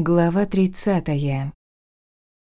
Глава 30.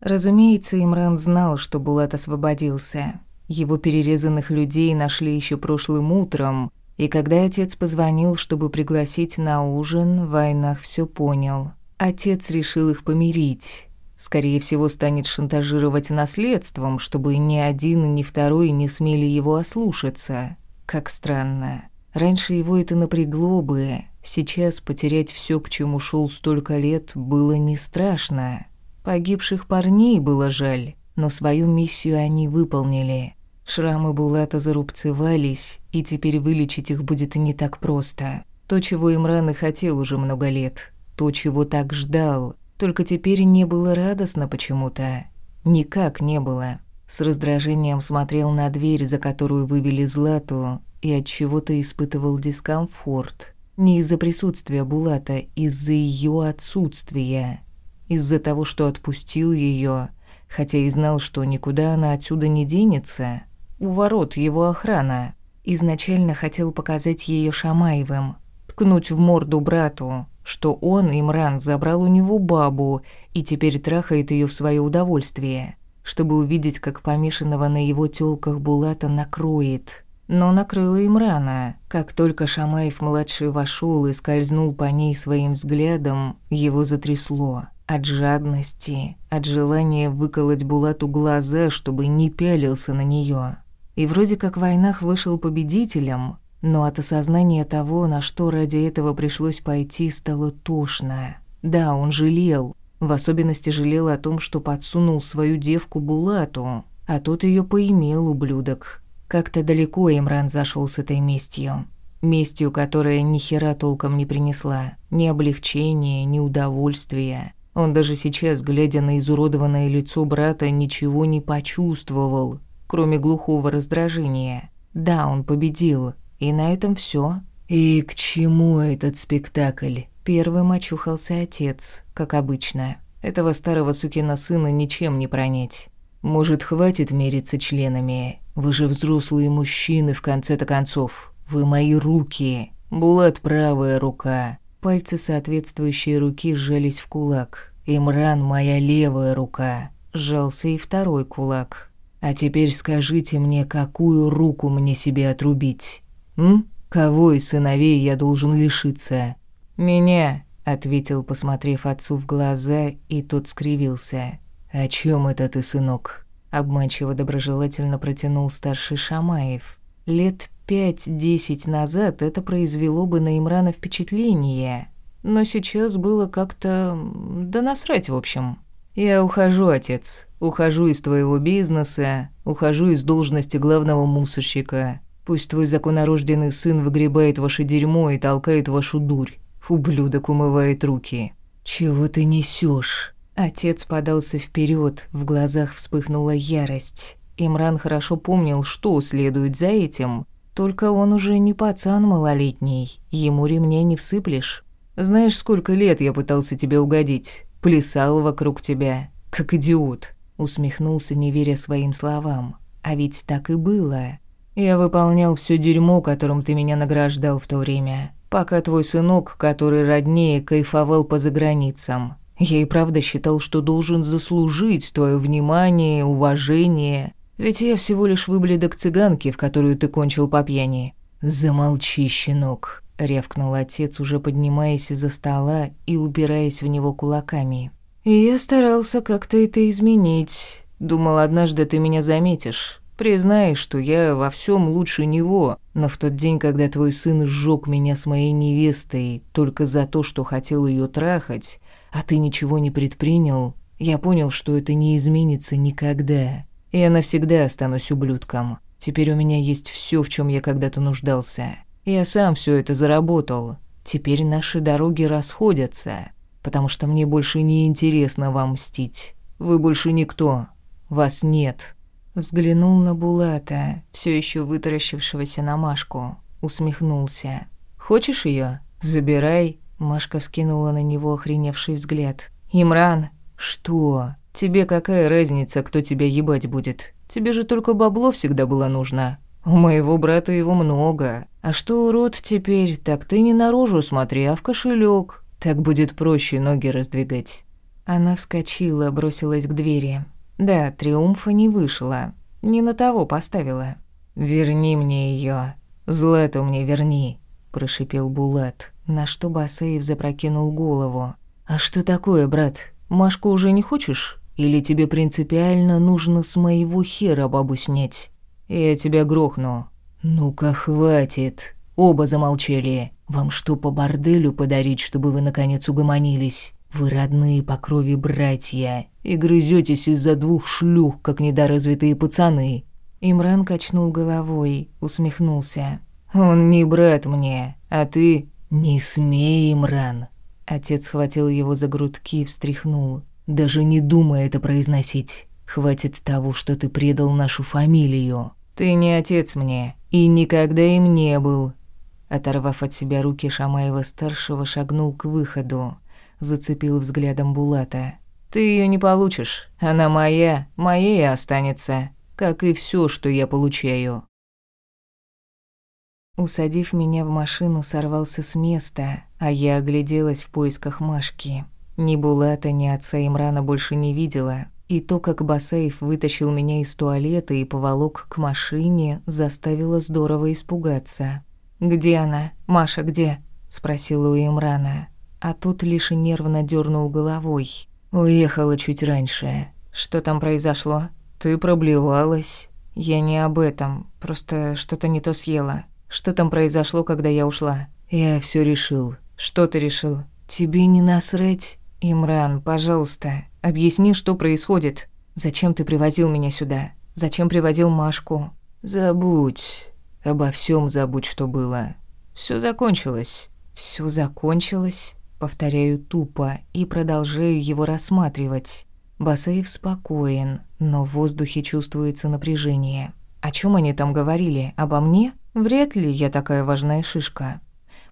Разумеется, Имран знал, что Булат освободился. Его перерезанных людей нашли еще прошлым утром, и когда отец позвонил, чтобы пригласить на ужин, Войнах все понял. Отец решил их помирить. Скорее всего, станет шантажировать наследством, чтобы ни один, ни второй не смели его ослушаться. Как странно. Раньше его это напрягло бы, сейчас потерять все, к чему шел столько лет, было не страшно. Погибших парней было жаль, но свою миссию они выполнили. Шрамы Булата зарубцевались, и теперь вылечить их будет не так просто. То, чего Имран и хотел уже много лет, то, чего так ждал, только теперь не было радостно почему-то. Никак не было. С раздражением смотрел на дверь, за которую вывели Злату, и от чего-то испытывал дискомфорт. Не из-за присутствия Булата, из-за ее отсутствия. Из-за того, что отпустил ее, хотя и знал, что никуда она отсюда не денется. У ворот его охрана. Изначально хотел показать ее Шамаевым, ткнуть в морду брату, что он, Имран, забрал у него бабу и теперь трахает ее в свое удовольствие, чтобы увидеть, как помешанного на его тёлках Булата накроет. Но накрыло им рано. Как только Шамаев-младший вошел и скользнул по ней своим взглядом, его затрясло. От жадности, от желания выколоть Булату глаза, чтобы не пялился на нее. И вроде как в войнах вышел победителем, но от осознания того, на что ради этого пришлось пойти, стало тошно. Да, он жалел. В особенности жалел о том, что подсунул свою девку Булату, а тот ее поимел, ублюдок, как-то далеко Имран зашел с этой местью. Местью, которая ни хера толком не принесла. Ни облегчения, ни удовольствия. Он даже сейчас, глядя на изуродованное лицо брата, ничего не почувствовал, кроме глухого раздражения. Да, он победил, и на этом все. «И к чему этот спектакль?» Первым очухался отец, как обычно. Этого старого сукина сына ничем не пронять. Может, хватит мериться членами? Вы же взрослые мужчины, в конце-то концов. Вы мои руки. Булат правая рука. Пальцы соответствующей руки сжались в кулак. Имран моя левая рука. Сжался и второй кулак. А теперь скажите мне, какую руку мне себе отрубить? М? Кого из сыновей я должен лишиться? Меня, ответил, посмотрев отцу в глаза, и тот скривился. «О чем это ты, сынок?» Обманчиво доброжелательно протянул старший Шамаев. Лет пять-десять назад это произвело бы на Имрана впечатление, но сейчас было как-то... да насрать, в общем. «Я ухожу, отец. Ухожу из твоего бизнеса, ухожу из должности главного мусорщика. Пусть твой законорожденный сын выгребает ваше дерьмо и толкает вашу дурь. Ублюдок умывает руки». «Чего ты несешь? Отец подался вперед, в глазах вспыхнула ярость. Имран хорошо помнил, что следует за этим, только он уже не пацан малолетний, ему ремня не всыплешь. Знаешь, сколько лет я пытался тебе угодить, плясал вокруг тебя, как идиот, усмехнулся, не веря своим словам. А ведь так и было. Я выполнял все дерьмо, которым ты меня награждал в то время, пока твой сынок, который роднее, кайфовал по заграницам. Я и правда считал, что должен заслужить твое внимание, уважение. Ведь я всего лишь выбледок цыганки, в которую ты кончил по пьяни. Замолчи, щенок, рявкнул отец, уже поднимаясь из-за стола и убираясь в него кулаками. И я старался как-то это изменить. Думал, однажды ты меня заметишь. Признаешь, что я во всем лучше него, но в тот день, когда твой сын сжег меня с моей невестой только за то, что хотел ее трахать, а ты ничего не предпринял, я понял, что это не изменится никогда. Я навсегда останусь ублюдком. Теперь у меня есть все, в чем я когда-то нуждался. Я сам все это заработал. Теперь наши дороги расходятся, потому что мне больше не интересно вам мстить. Вы больше никто. Вас нет. Взглянул на Булата, все еще вытаращившегося на Машку, усмехнулся. Хочешь ее? Забирай. Машка вскинула на него охреневший взгляд. «Имран!» «Что? Тебе какая разница, кто тебя ебать будет? Тебе же только бабло всегда было нужно. У моего брата его много. А что урод теперь, так ты не наружу смотри, а в кошелек. Так будет проще ноги раздвигать». Она вскочила, бросилась к двери. Да, триумфа не вышло. Не на того поставила. «Верни мне ее, Злату мне верни», – прошипел Булат, на что Басеев запрокинул голову. «А что такое, брат? Машку уже не хочешь? Или тебе принципиально нужно с моего хера бабу снять? Я тебя грохну». «Ну-ка, хватит!» Оба замолчали. «Вам что, по борделю подарить, чтобы вы наконец угомонились? Вы родные по крови братья и грызетесь из-за двух шлюх, как недоразвитые пацаны». Имран качнул головой, усмехнулся. «Он не брат мне, а ты...» «Не смей, Имран!» Отец схватил его за грудки и встряхнул. «Даже не думай это произносить. Хватит того, что ты предал нашу фамилию. Ты не отец мне, и никогда им не был». Оторвав от себя руки Шамаева-старшего, шагнул к выходу. Зацепил взглядом Булата. «Ты ее не получишь. Она моя, моей останется. Как и все, что я получаю». Усадив меня в машину, сорвался с места, а я огляделась в поисках Машки. Ни Булата, ни отца Имрана больше не видела. И то, как Басаев вытащил меня из туалета и поволок к машине, заставило здорово испугаться. «Где она? Маша где?» – спросила у Имрана. А тут лишь нервно дернул головой. «Уехала чуть раньше. Что там произошло? Ты проблевалась?» «Я не об этом. Просто что-то не то съела. Что там произошло, когда я ушла? Я все решил. Что ты решил? Тебе не насрать? Имран, пожалуйста, объясни, что происходит. Зачем ты привозил меня сюда? Зачем привозил Машку? Забудь. Обо всем забудь, что было. Все закончилось. Все закончилось? Повторяю тупо и продолжаю его рассматривать. Басаев спокоен, но в воздухе чувствуется напряжение. О чем они там говорили? Обо мне? Вряд ли я такая важная шишка.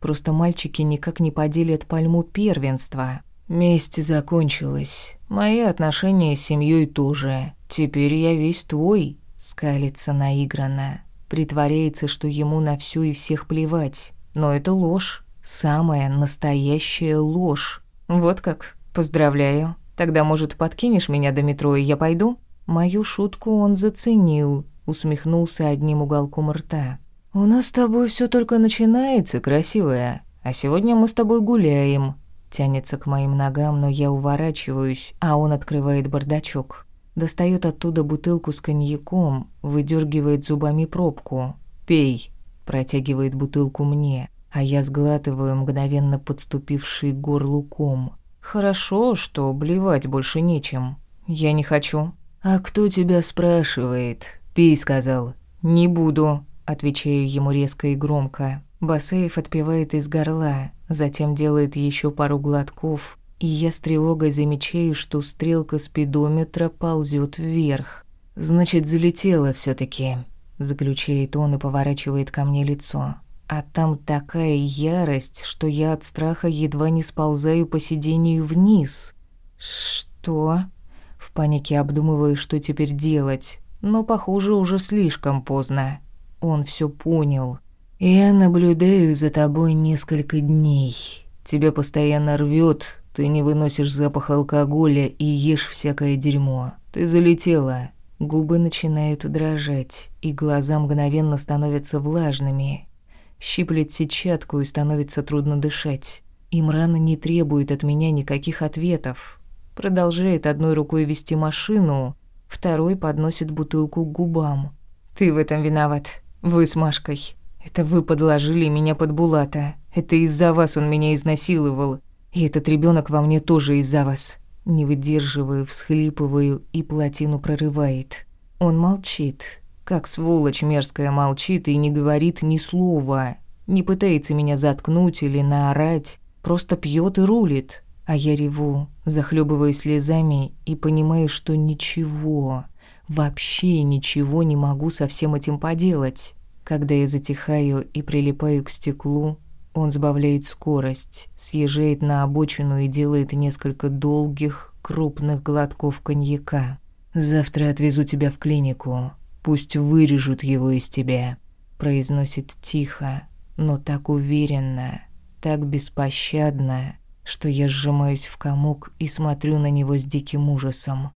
Просто мальчики никак не поделят пальму первенства. Месть закончилась. Мои отношения с семьей тоже. Теперь я весь твой. Скалится наигранно. Притворяется, что ему на всю и всех плевать. Но это ложь. Самая настоящая ложь. Вот как. Поздравляю. Тогда, может, подкинешь меня до метро, и я пойду? Мою шутку он заценил, усмехнулся одним уголком рта. «У нас с тобой все только начинается, красивая, а сегодня мы с тобой гуляем». Тянется к моим ногам, но я уворачиваюсь, а он открывает бардачок. Достает оттуда бутылку с коньяком, выдергивает зубами пробку. «Пей», протягивает бутылку мне, а я сглатываю мгновенно подступивший к горлу ком. «Хорошо, что блевать больше нечем. Я не хочу». «А кто тебя спрашивает?» «Пей», — сказал. «Не буду», Отвечаю ему резко и громко. Басеев отпивает из горла, затем делает еще пару глотков, и я с тревогой замечаю, что стрелка спидометра ползет вверх. «Значит, залетела все таки заключает он и поворачивает ко мне лицо. А там такая ярость, что я от страха едва не сползаю по сидению вниз. «Что?» В панике обдумываю, что теперь делать, но, похоже, уже слишком поздно. Он все понял. «Я наблюдаю за тобой несколько дней. Тебя постоянно рвет, ты не выносишь запах алкоголя и ешь всякое дерьмо. Ты залетела». Губы начинают дрожать, и глаза мгновенно становятся влажными. Щиплет сетчатку и становится трудно дышать. Имран не требует от меня никаких ответов. Продолжает одной рукой вести машину, второй подносит бутылку к губам. «Ты в этом виноват. Вы с Машкой. Это вы подложили меня под Булата. Это из-за вас он меня изнасиловал. И этот ребенок во мне тоже из-за вас. Не выдерживаю, всхлипываю, и плотину прорывает. Он молчит. Как сволочь мерзкая молчит и не говорит ни слова. Не пытается меня заткнуть или наорать. Просто пьет и рулит. А я реву, захлебываюсь слезами и понимаю, что ничего, Вообще ничего не могу со всем этим поделать. Когда я затихаю и прилипаю к стеклу, он сбавляет скорость, съезжает на обочину и делает несколько долгих, крупных глотков коньяка. «Завтра отвезу тебя в клинику. Пусть вырежут его из тебя», — произносит тихо, но так уверенно, так беспощадно, что я сжимаюсь в комок и смотрю на него с диким ужасом.